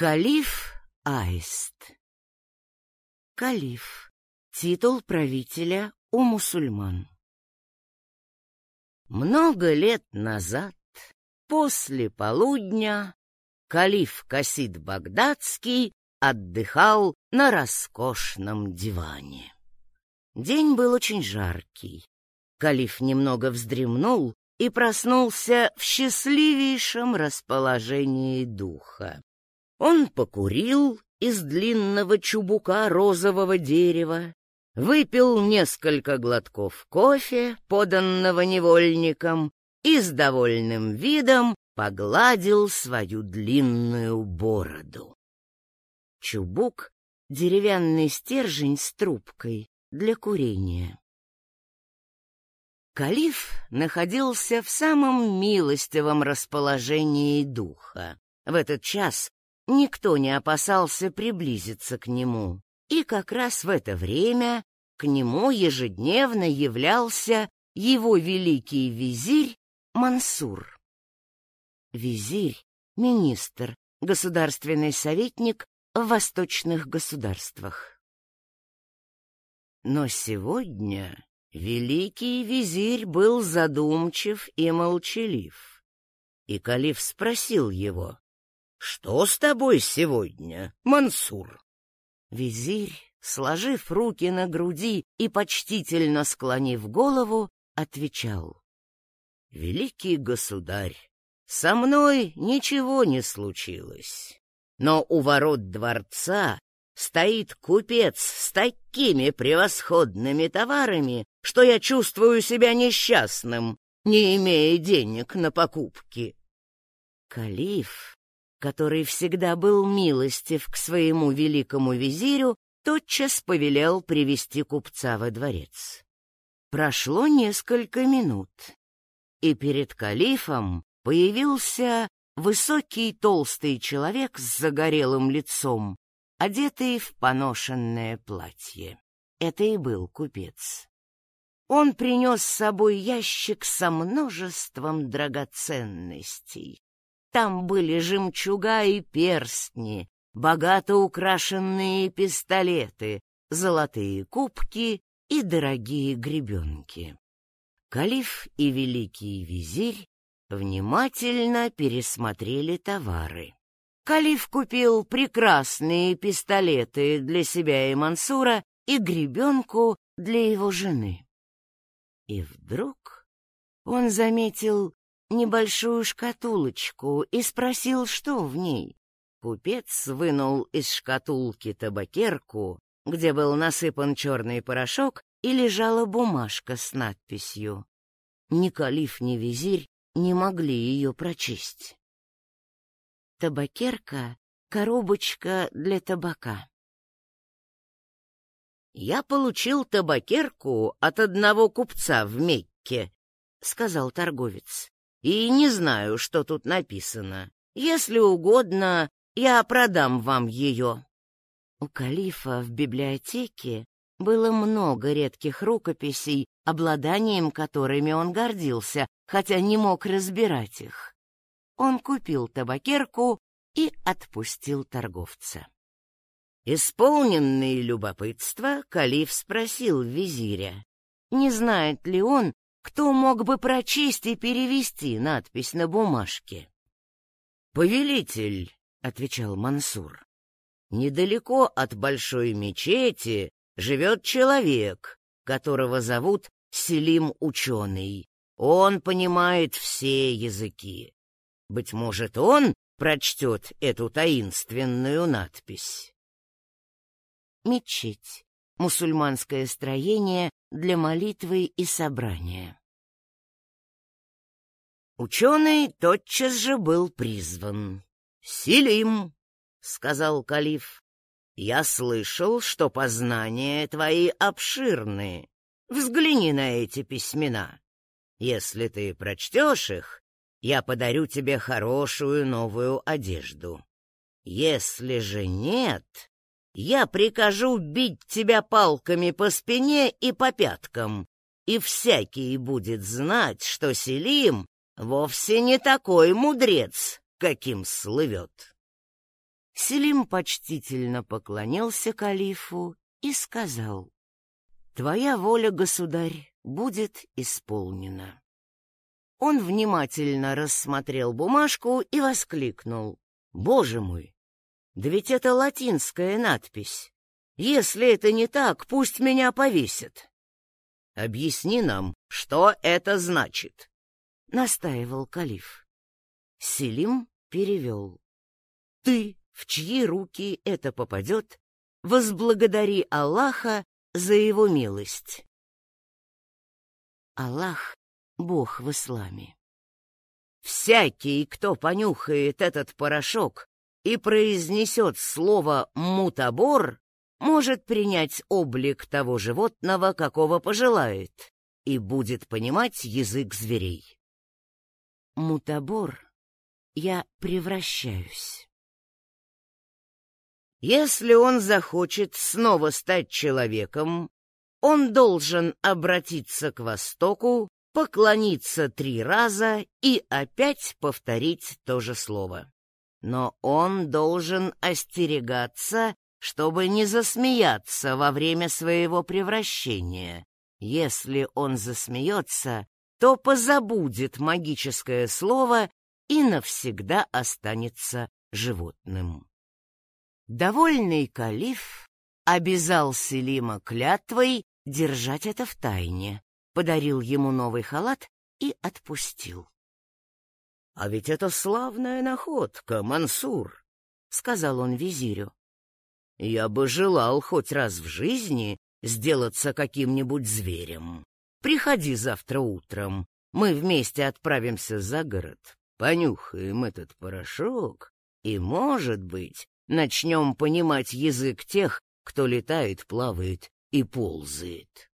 Калиф Аист Калиф — титул правителя у мусульман. Много лет назад, после полудня, калиф Касид Багдадский отдыхал на роскошном диване. День был очень жаркий. Калиф немного вздремнул и проснулся в счастливейшем расположении духа. Он покурил из длинного чубука розового дерева, выпил несколько глотков кофе, поданного невольником, и с довольным видом погладил свою длинную бороду. Чубук — деревянный стержень с трубкой для курения. Калиф находился в самом милостивом расположении духа. В этот час никто не опасался приблизиться к нему, и как раз в это время к нему ежедневно являлся его великий визирь Мансур. Визирь — министр, государственный советник в восточных государствах. Но сегодня великий визирь был задумчив и молчалив. И калиф спросил его, «Что с тобой сегодня, Мансур?» Визирь, сложив руки на груди и почтительно склонив голову, отвечал, «Великий государь, со мной ничего не случилось. Но у ворот дворца стоит купец с такими превосходными товарами, что я чувствую себя несчастным, не имея денег на покупки. Калиф, который всегда был милостив к своему великому визирю, тотчас повелел привести купца во дворец. Прошло несколько минут, и перед калифом появился Высокий толстый человек с загорелым лицом, одетый в поношенное платье. Это и был купец. Он принес с собой ящик со множеством драгоценностей. Там были жемчуга и перстни, богато украшенные пистолеты, золотые кубки и дорогие гребенки. Калиф и великий визирь внимательно пересмотрели товары. Калиф купил прекрасные пистолеты для себя и Мансура и гребенку для его жены. И вдруг он заметил небольшую шкатулочку и спросил, что в ней. Купец вынул из шкатулки табакерку, где был насыпан черный порошок, и лежала бумажка с надписью. Ни калиф, ни визирь не могли ее прочесть. Табакерка — коробочка для табака. «Я получил табакерку от одного купца в Мекке», — сказал торговец, — «и не знаю, что тут написано. Если угодно, я продам вам ее». У калифа в библиотеке было много редких рукописей, обладанием которыми он гордился, хотя не мог разбирать их. Он купил табакерку и отпустил торговца. Исполненный любопытства, калиф спросил визиря, не знает ли он, кто мог бы прочесть и перевести надпись на бумажке. «Повелитель», — отвечал Мансур, — «недалеко от большой мечети живет человек, которого зовут Селим Ученый. Он понимает все языки. Быть может, он прочтет эту таинственную надпись. Мечеть. Мусульманское строение для молитвы и собрания. Ученый тотчас же был призван. «Селим», — сказал калиф, я слышал, что познания твои обширны. Взгляни на эти письмена. Если ты прочтешь их, я подарю тебе хорошую новую одежду. Если же нет, я прикажу бить тебя палками по спине и по пяткам, и всякий будет знать, что Селим вовсе не такой мудрец, каким слывет. Селим почтительно поклонился калифу и сказал, «Твоя воля, государь, будет исполнена». Он внимательно рассмотрел бумажку и воскликнул, «Боже мой, да ведь это латинская надпись. Если это не так, пусть меня повесят». «Объясни нам, что это значит?» — настаивал калиф. Селим перевел. «Ты, в чьи руки это попадет, возблагодари Аллаха за его милость». Аллах — Бог в исламе. Всякий, кто понюхает этот порошок и произнесет слово «мутабор», может принять облик того животного, какого пожелает, и будет понимать язык зверей. Мутабор я превращаюсь. Если он захочет снова стать человеком, он должен обратиться к востоку, поклониться три раза и опять повторить то же слово. Но он должен остерегаться, чтобы не засмеяться во время своего превращения. Если он засмеется, то позабудет магическое слово и навсегда останется животным. Довольный калиф обязал Селима клятвой держать это в тайне, подарил ему новый халат и отпустил. — А ведь это славная находка, Мансур, — сказал он визирю. — Я бы желал хоть раз в жизни сделаться каким-нибудь зверем. Приходи завтра утром, мы вместе отправимся за город, понюхаем этот порошок и, может быть, начнем понимать язык тех, кто летает, плавает и ползает.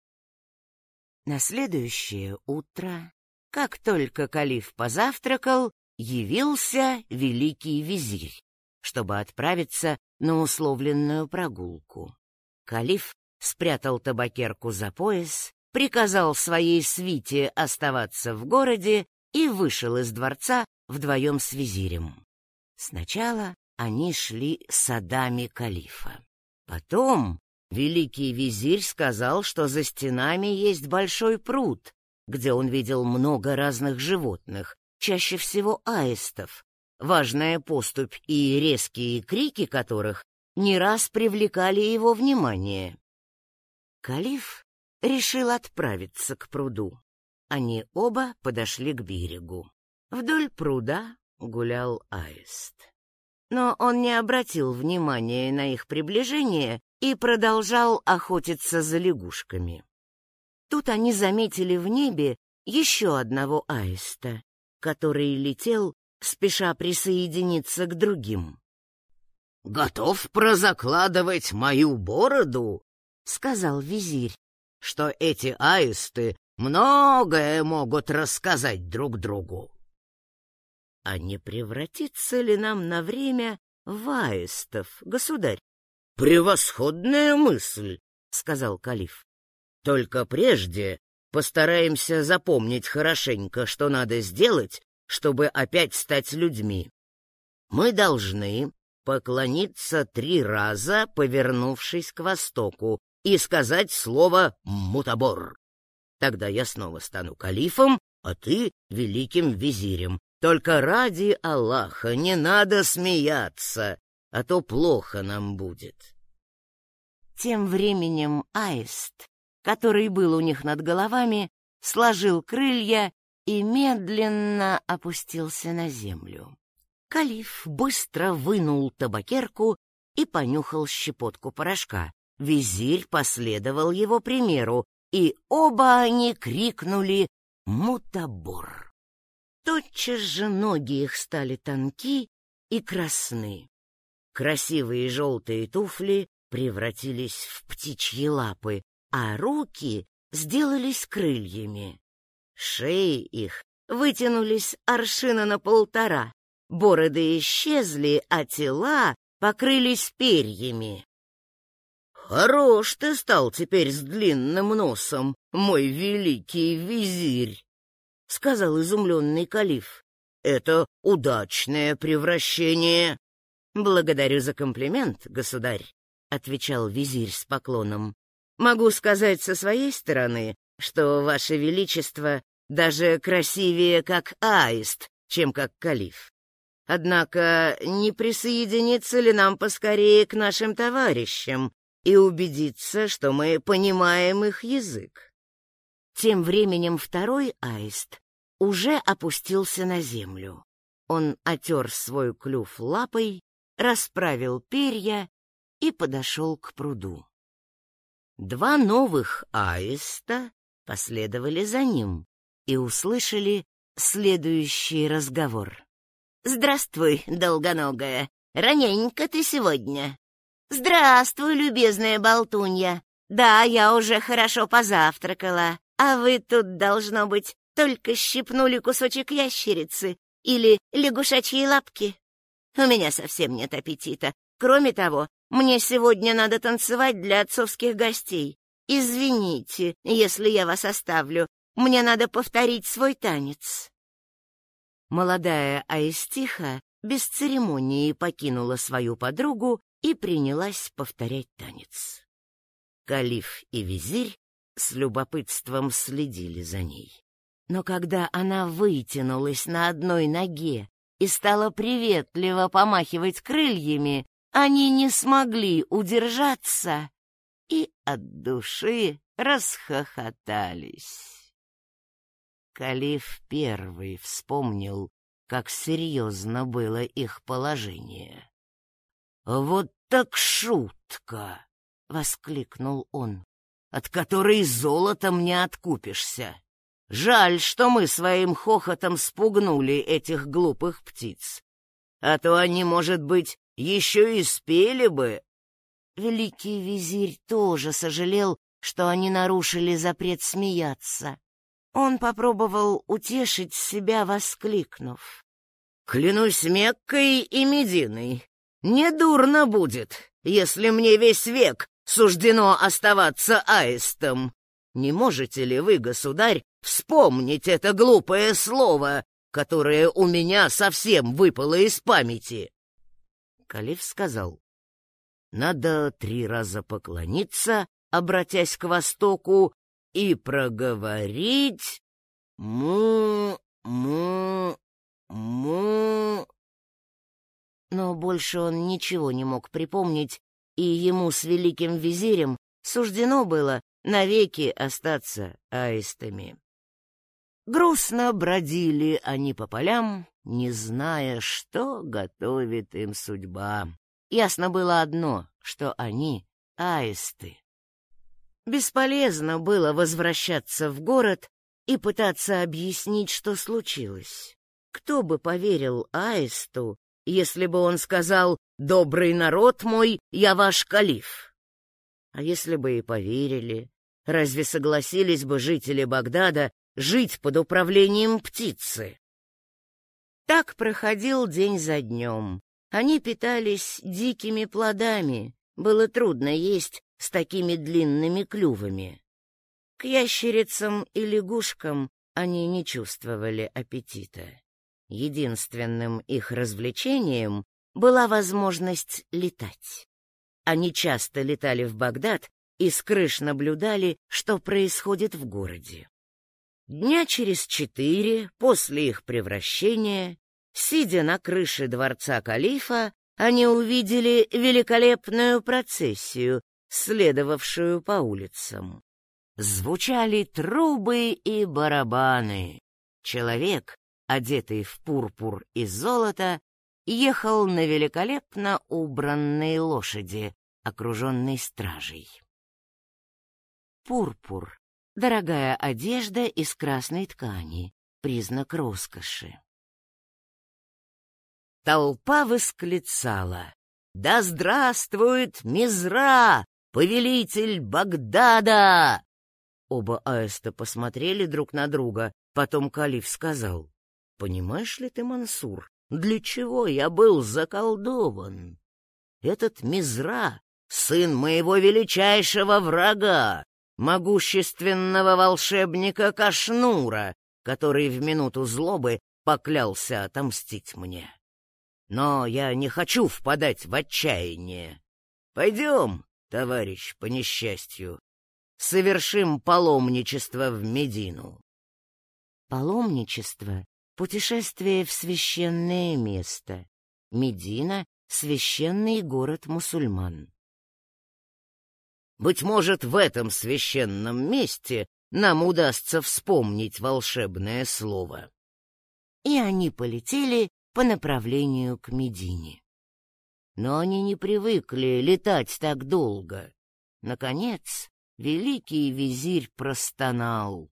На следующее утро, как только калиф позавтракал, явился великий визирь, чтобы отправиться на условленную прогулку. Калиф спрятал табакерку за пояс, приказал своей свите оставаться в городе и вышел из дворца вдвоем с визирем. Сначала они шли садами калифа. Потом великий визирь сказал, что за стенами есть большой пруд, где он видел много разных животных, чаще всего аистов, важная поступь и резкие крики которых не раз привлекали его внимание. Калиф решил отправиться к пруду. Они оба подошли к берегу. Вдоль пруда гулял аист. Но он не обратил внимания на их приближение и продолжал охотиться за лягушками. Тут они заметили в небе еще одного аиста, который летел, спеша присоединиться к другим. «Готов прозакладывать мою бороду?» — сказал визирь, — что эти аисты многое могут рассказать друг другу. А не превратится ли нам на время в аистов, государь? — Превосходная мысль, — сказал калиф. — Только прежде постараемся запомнить хорошенько, что надо сделать, чтобы опять стать людьми. Мы должны поклониться три раза, повернувшись к востоку, и сказать слово «мутабор». Тогда я снова стану калифом, а ты — великим визирем. Только ради Аллаха не надо смеяться, а то плохо нам будет. Тем временем аист, который был у них над головами, сложил крылья и медленно опустился на землю. Калиф быстро вынул табакерку и понюхал щепотку порошка. Визирь последовал его примеру, и оба они крикнули «Мутабор!». Тотчас же ноги их стали тонки и красны. Красивые желтые туфли превратились в птичьи лапы, а руки сделались крыльями. Шеи их вытянулись аршина на полтора, бороды исчезли, а тела покрылись перьями. Хорош ты стал теперь с длинным носом, мой великий визирь, — сказал изумленный калиф. Это удачное превращение. Благодарю за комплимент, государь, отвечал визирь с поклоном. Могу сказать со своей стороны, что ваше величество даже красивее как аист, чем как калиф. Однако не присоединиться ли нам поскорее к нашим товарищам и убедиться, что мы понимаем их язык? Тем временем второй аист уже опустился на землю. Он отер свой клюв лапой, расправил перья и подошел к пруду. Два новых аиста последовали за ним и услышали следующий разговор. «Здравствуй, долгоногая! Раненько ты сегодня!» «Здравствуй, любезная болтунья! Да, я уже хорошо позавтракала, а вы тут, должно быть, только щипнули кусочек ящерицы или лягушачьи лапки. У меня совсем нет аппетита. Кроме того, мне сегодня надо танцевать для отцовских гостей. Извините, если я вас оставлю. Мне надо повторить свой танец. Молодая Аистиха без церемонии покинула свою подругу и принялась повторять танец. Калиф и визирь с любопытством следили за ней. Но когда она вытянулась на одной ноге и стала приветливо помахивать крыльями, они не смогли удержаться и от души расхохотались. Калиф первый вспомнил, как серьезно было их положение. «Вот так шутка!» — воскликнул он, — «от которой золотом не откупишься. Жаль, что мы своим хохотом спугнули этих глупых птиц. А то они, может быть, еще и спели бы». Великий визирь тоже сожалел, что они нарушили запрет смеяться. Он попробовал утешить себя, воскликнув. «Клянусь Меккой и Мединой, недурно будет, если мне весь век суждено оставаться аистом. Не можете ли вы, государь, вспомнить это глупое слово, которое у меня совсем выпало из памяти?» Калиф сказал, «Надо три раза поклониться, обратясь к востоку, и проговорить «му-му-му». Но больше он ничего не мог припомнить, и ему с великим визирем суждено было навеки остаться аистами. Грустно бродили они по полям, не зная, что готовит им судьба. Ясно было одно, что они — аисты. Бесполезно было возвращаться в город и пытаться объяснить, что случилось. Кто бы поверил Аисту, если бы он сказал «Добрый народ мой, я ваш калиф»? А если бы и поверили, разве согласились бы жители Багдада жить под управлением птицы? Так проходил день за днем. Они питались дикими плодами. Было трудно есть с такими длинными клювами. К ящерицам и лягушкам они не чувствовали аппетита. Единственным их развлечением была возможность летать. Они часто летали в Багдад и с крыш наблюдали, что происходит в городе. Дня через четыре после их превращения, сидя на крыше дворца калифа, они увидели великолепную процессию следовавшую по улицам. Звучали трубы и барабаны. Человек, одетый в пурпур и золото, ехал на великолепно убранной лошади, окруженной стражей. Пурпур — дорогая одежда из красной ткани, признак роскоши. Толпа восклицала «Да здравствует Мизра! повелитель Багдада!» Оба аиста посмотрели друг на друга, потом Калиф сказал, «Понимаешь ли ты, Мансур, для чего я был заколдован? Этот Мизра — сын моего величайшего врага, могущественного волшебника Кашнура, который в минуту злобы поклялся отомстить мне. Но я не хочу впадать в отчаяние. Пойдем, товарищ по несчастью, совершим паломничество в Медину. Паломничество — путешествие в священное место. Медина — священный город мусульман. Быть может, в этом священном месте нам удастся вспомнить волшебное слово. И они полетели по направлению к Медине. Но они не привыкли летать так долго. Наконец, великий визирь простонал.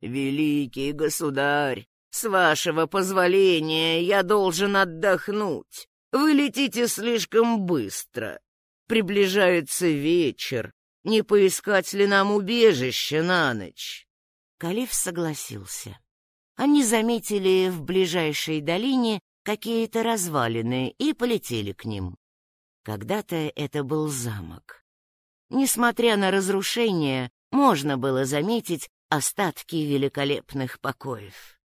«Великий государь, с вашего позволения я должен отдохнуть. Вы летите слишком быстро. Приближается вечер. Не поискать ли нам убежище на ночь?» Калиф согласился. Они заметили в ближайшей долине какие-то развалины и полетели к ним. Когда-то это был замок. Несмотря на разрушение, можно было заметить остатки великолепных покоев.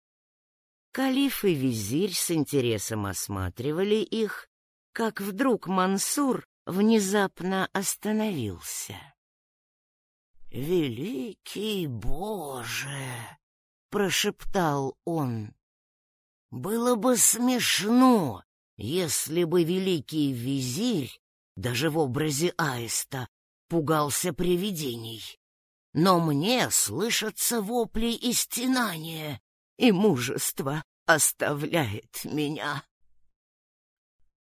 Калиф и визирь с интересом осматривали их, как вдруг Мансур внезапно остановился. «Великий Боже!» — прошептал он. «Было бы смешно, если бы великий визирь, даже в образе аиста, пугался привидений. Но мне слышатся вопли и стенания, и мужество оставляет меня».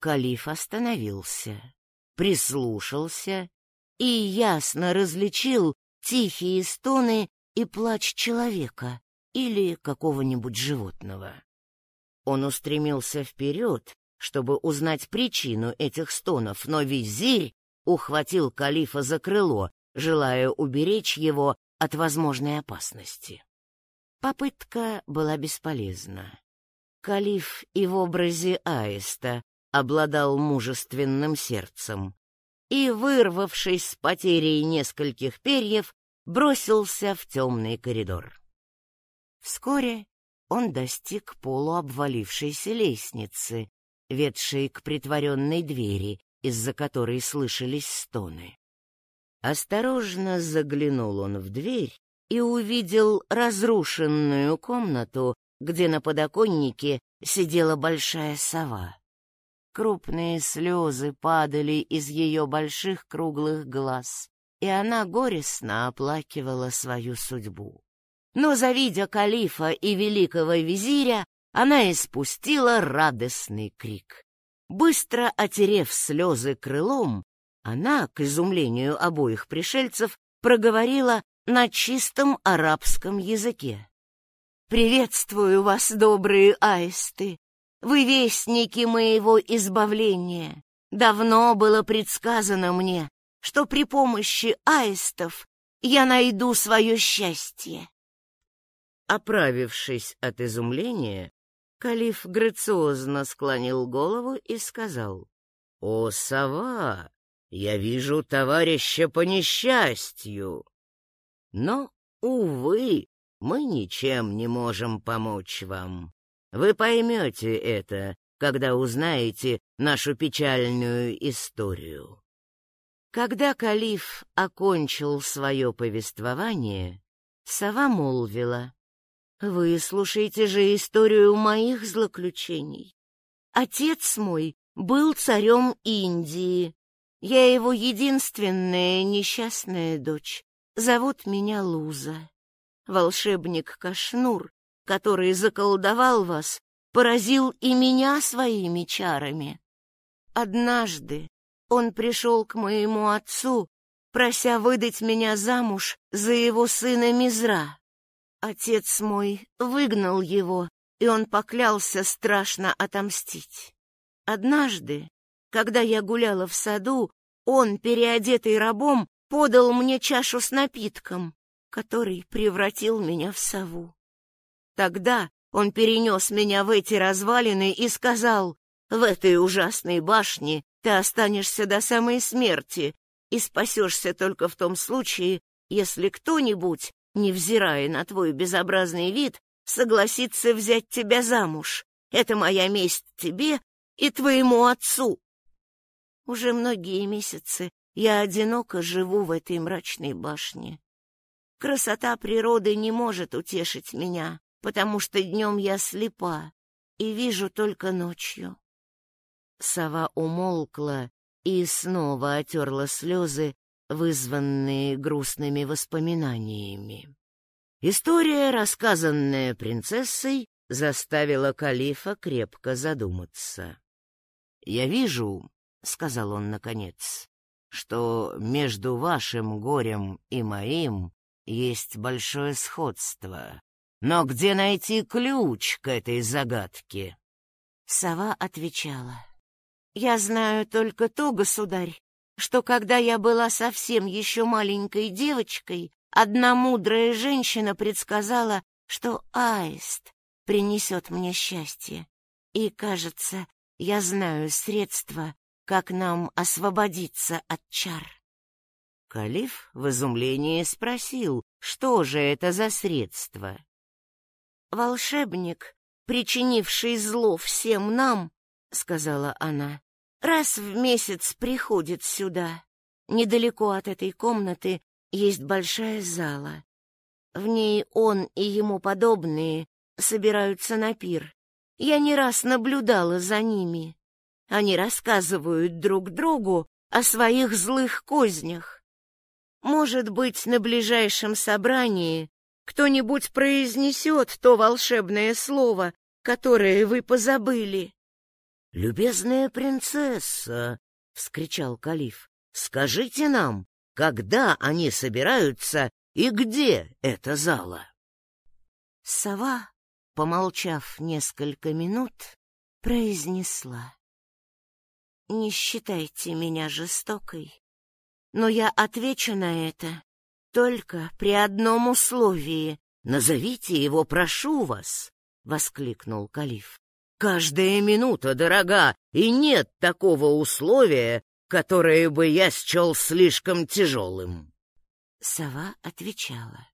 Калиф остановился, прислушался и ясно различил тихие стоны и плач человека или какого-нибудь животного. Он устремился вперед, чтобы узнать причину этих стонов, но визирь ухватил калифа за крыло, желая уберечь его от возможной опасности. Попытка была бесполезна. Калиф и в образе аиста обладал мужественным сердцем и, вырвавшись с потерей нескольких перьев, бросился в темный коридор. Вскоре он достиг полуобвалившейся лестницы, ведшей к притворенной двери, из-за которой слышались стоны. Осторожно заглянул он в дверь и увидел разрушенную комнату, где на подоконнике сидела большая сова. Крупные слезы падали из ее больших круглых глаз, и она горестно оплакивала свою судьбу. Но, завидя калифа и великого визиря, она испустила радостный крик. Быстро отерев слезы крылом, она, к изумлению обоих пришельцев, проговорила на чистом арабском языке. «Приветствую вас, добрые аисты! Вы вестники моего избавления. Давно было предсказано мне, что при помощи аистов я найду свое счастье. Оправившись от изумления, Калиф грациозно склонил голову и сказал, «О, сова, я вижу товарища по несчастью. Но, увы, мы ничем не можем помочь вам. Вы поймете это, когда узнаете нашу печальную историю». Когда Калиф окончил свое повествование, сова молвила, вы слушаете же историю моих злоключений. Отец мой был царем Индии. Я его единственная несчастная дочь. Зовут меня Луза. Волшебник Кашнур, который заколдовал вас, поразил и меня своими чарами. Однажды он пришел к моему отцу, прося выдать меня замуж за его сына Мизра. Отец мой выгнал его, и он поклялся страшно отомстить. Однажды, когда я гуляла в саду, он, переодетый рабом, подал мне чашу с напитком, который превратил меня в сову. Тогда он перенес меня в эти развалины и сказал, «В этой ужасной башне ты останешься до самой смерти и спасешься только в том случае, если кто-нибудь невзирая на твой безобразный вид, согласится взять тебя замуж. Это моя месть тебе и твоему отцу. Уже многие месяцы я одиноко живу в этой мрачной башне. Красота природы не может утешить меня, потому что днем я слепа и вижу только ночью. Сова умолкла и снова отерла слезы, вызванные грустными воспоминаниями. История, рассказанная принцессой, заставила калифа крепко задуматься. «Я вижу, — сказал он наконец, — что между вашим горем и моим есть большое сходство. Но где найти ключ к этой загадке?» Сова отвечала. «Я знаю только то, государь, что когда я была совсем еще маленькой девочкой, одна мудрая женщина предсказала, что аист принесет мне счастье. И, кажется, я знаю средства, как нам освободиться от чар. Калиф в изумлении спросил, что же это за средство. «Волшебник, причинивший зло всем нам, — сказала она, — раз в месяц приходит сюда. Недалеко от этой комнаты есть большая зала. В ней он и ему подобные собираются на пир. Я не раз наблюдала за ними. Они рассказывают друг другу о своих злых кознях. Может быть, на ближайшем собрании кто-нибудь произнесет то волшебное слово, которое вы позабыли. — Любезная принцесса, — вскричал Калиф, — скажите нам, когда они собираются и где эта зала? Сова помолчав несколько минут, произнесла. «Не считайте меня жестокой, но я отвечу на это только при одном условии. Назовите его, прошу вас!» — воскликнул Калиф. «Каждая минута дорога, и нет такого условия, которое бы я счел слишком тяжелым». Сова отвечала.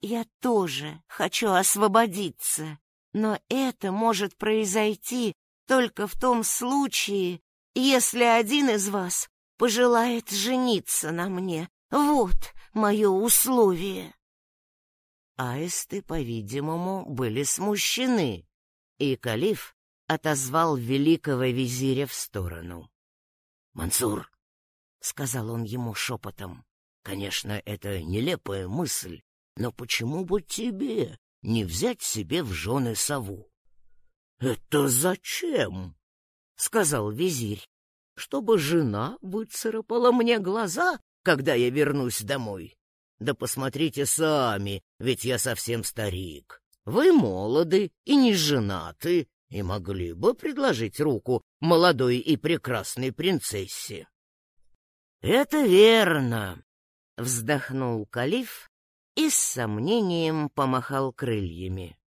Я тоже хочу освободиться, но это может произойти только в том случае, если один из вас пожелает жениться на мне. Вот мое условие. Аисты, по-видимому, были смущены, и калиф отозвал великого визиря в сторону. — Мансур, — сказал он ему шепотом, — конечно, это нелепая мысль, но почему бы тебе не взять себе в жены сову? — Это зачем? — сказал визирь. — Чтобы жена выцарапала мне глаза, когда я вернусь домой. Да посмотрите сами, ведь я совсем старик. Вы молоды и не женаты, и могли бы предложить руку молодой и прекрасной принцессе. — Это верно, — вздохнул калиф и с сомнением помахал крыльями.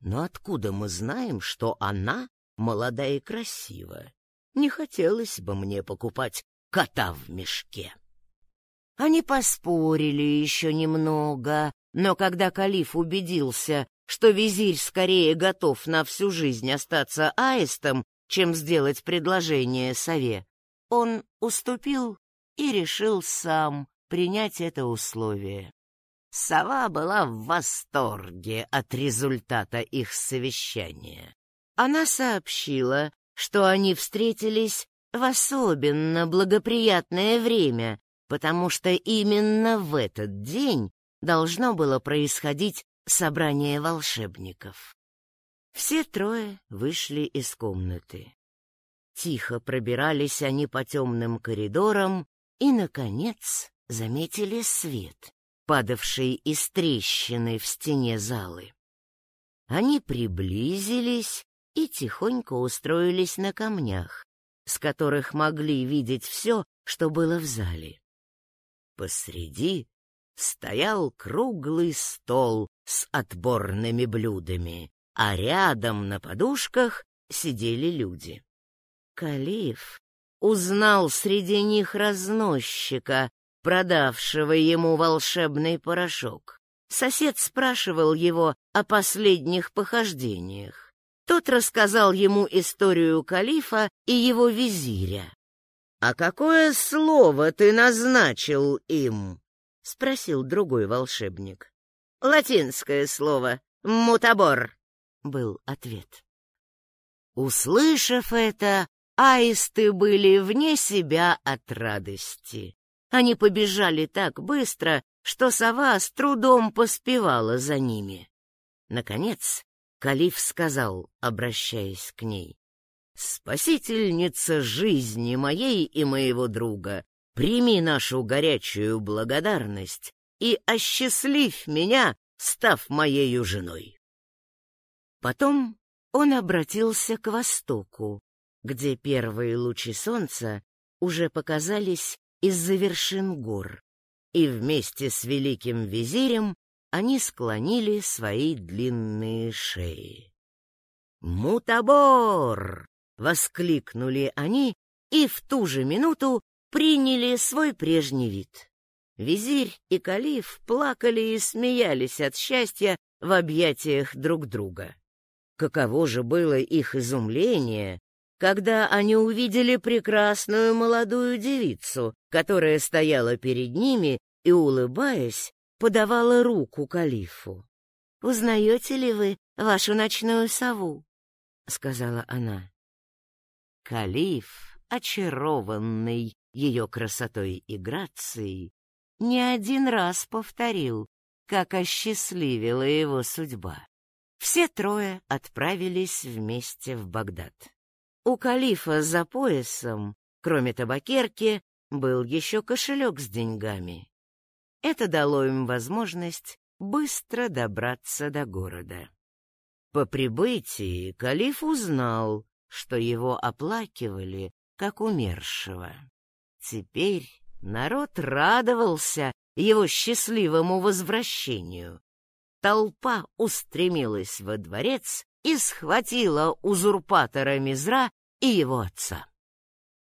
Но откуда мы знаем, что она молода и красива? Не хотелось бы мне покупать кота в мешке. Они поспорили еще немного, но когда калиф убедился, что визирь скорее готов на всю жизнь остаться аистом, чем сделать предложение сове, он уступил и решил сам принять это условие. Сова была в восторге от результата их совещания. Она сообщила, что они встретились в особенно благоприятное время, потому что именно в этот день должно было происходить собрание волшебников. Все трое вышли из комнаты. Тихо пробирались они по темным коридорам и, наконец, заметили свет падавшей из трещины в стене залы. Они приблизились и тихонько устроились на камнях, с которых могли видеть все, что было в зале. Посреди стоял круглый стол с отборными блюдами, а рядом на подушках сидели люди. Калиф узнал среди них разносчика, продавшего ему волшебный порошок. Сосед спрашивал его о последних похождениях. Тот рассказал ему историю калифа и его визиря. «А какое слово ты назначил им?» — спросил другой волшебник. «Латинское слово «мутабор», — был ответ. Услышав это, аисты были вне себя от радости. Они побежали так быстро, что сова с трудом поспевала за ними. Наконец, Калиф сказал, обращаясь к ней, «Спасительница жизни моей и моего друга, прими нашу горячую благодарность и осчастливь меня, став моею женой». Потом он обратился к востоку, где первые лучи солнца уже показались из-за вершин гор, и вместе с великим визирем они склонили свои длинные шеи. «Мутабор!» — воскликнули они и в ту же минуту приняли свой прежний вид. Визирь и калиф плакали и смеялись от счастья в объятиях друг друга. Каково же было их изумление, когда они увидели прекрасную молодую девицу, которая стояла перед ними и, улыбаясь, подавала руку калифу. «Узнаете ли вы вашу ночную сову?» — сказала она. Калиф, очарованный ее красотой и грацией, не один раз повторил, как осчастливила его судьба. Все трое отправились вместе в Багдад. У калифа за поясом, кроме табакерки, был еще кошелек с деньгами. Это дало им возможность быстро добраться до города. По прибытии калиф узнал, что его оплакивали как умершего. Теперь народ радовался его счастливому возвращению. Толпа устремилась во дворец и схватила узурпатора Мизра и его отца.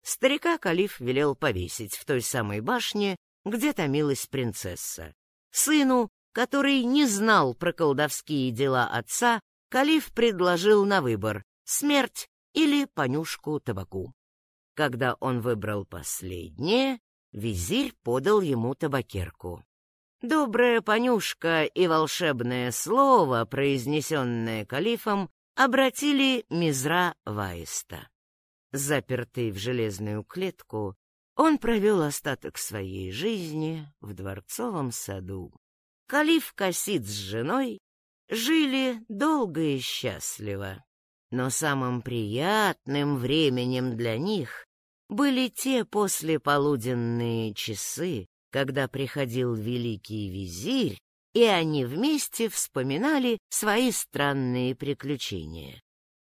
Старика калиф велел повесить в той самой башне, где томилась принцесса. Сыну, который не знал про колдовские дела отца, калиф предложил на выбор — смерть или понюшку табаку. Когда он выбрал последнее, визирь подал ему табакерку. Добрая понюшка и волшебное слово, произнесенное калифом, обратили Мизра Ваиста. Запертый в железную клетку, он провел остаток своей жизни в дворцовом саду. Калиф Касид с женой жили долго и счастливо, но самым приятным временем для них были те послеполуденные часы, когда приходил великий визирь, и они вместе вспоминали свои странные приключения.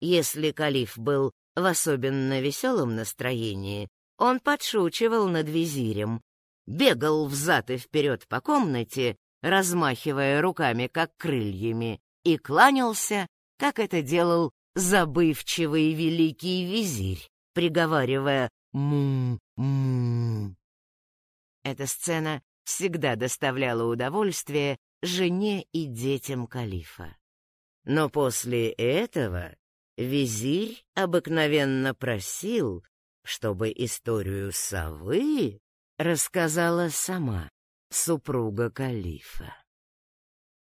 Если калиф был в особенно веселом настроении, он подшучивал над визирем, бегал взад и вперед по комнате, размахивая руками, как крыльями, и кланялся, как это делал забывчивый великий визирь, приговаривая «му-му». Эта сцена всегда доставляла удовольствие жене и детям калифа. Но после этого визирь обыкновенно просил, чтобы историю совы рассказала сама супруга калифа.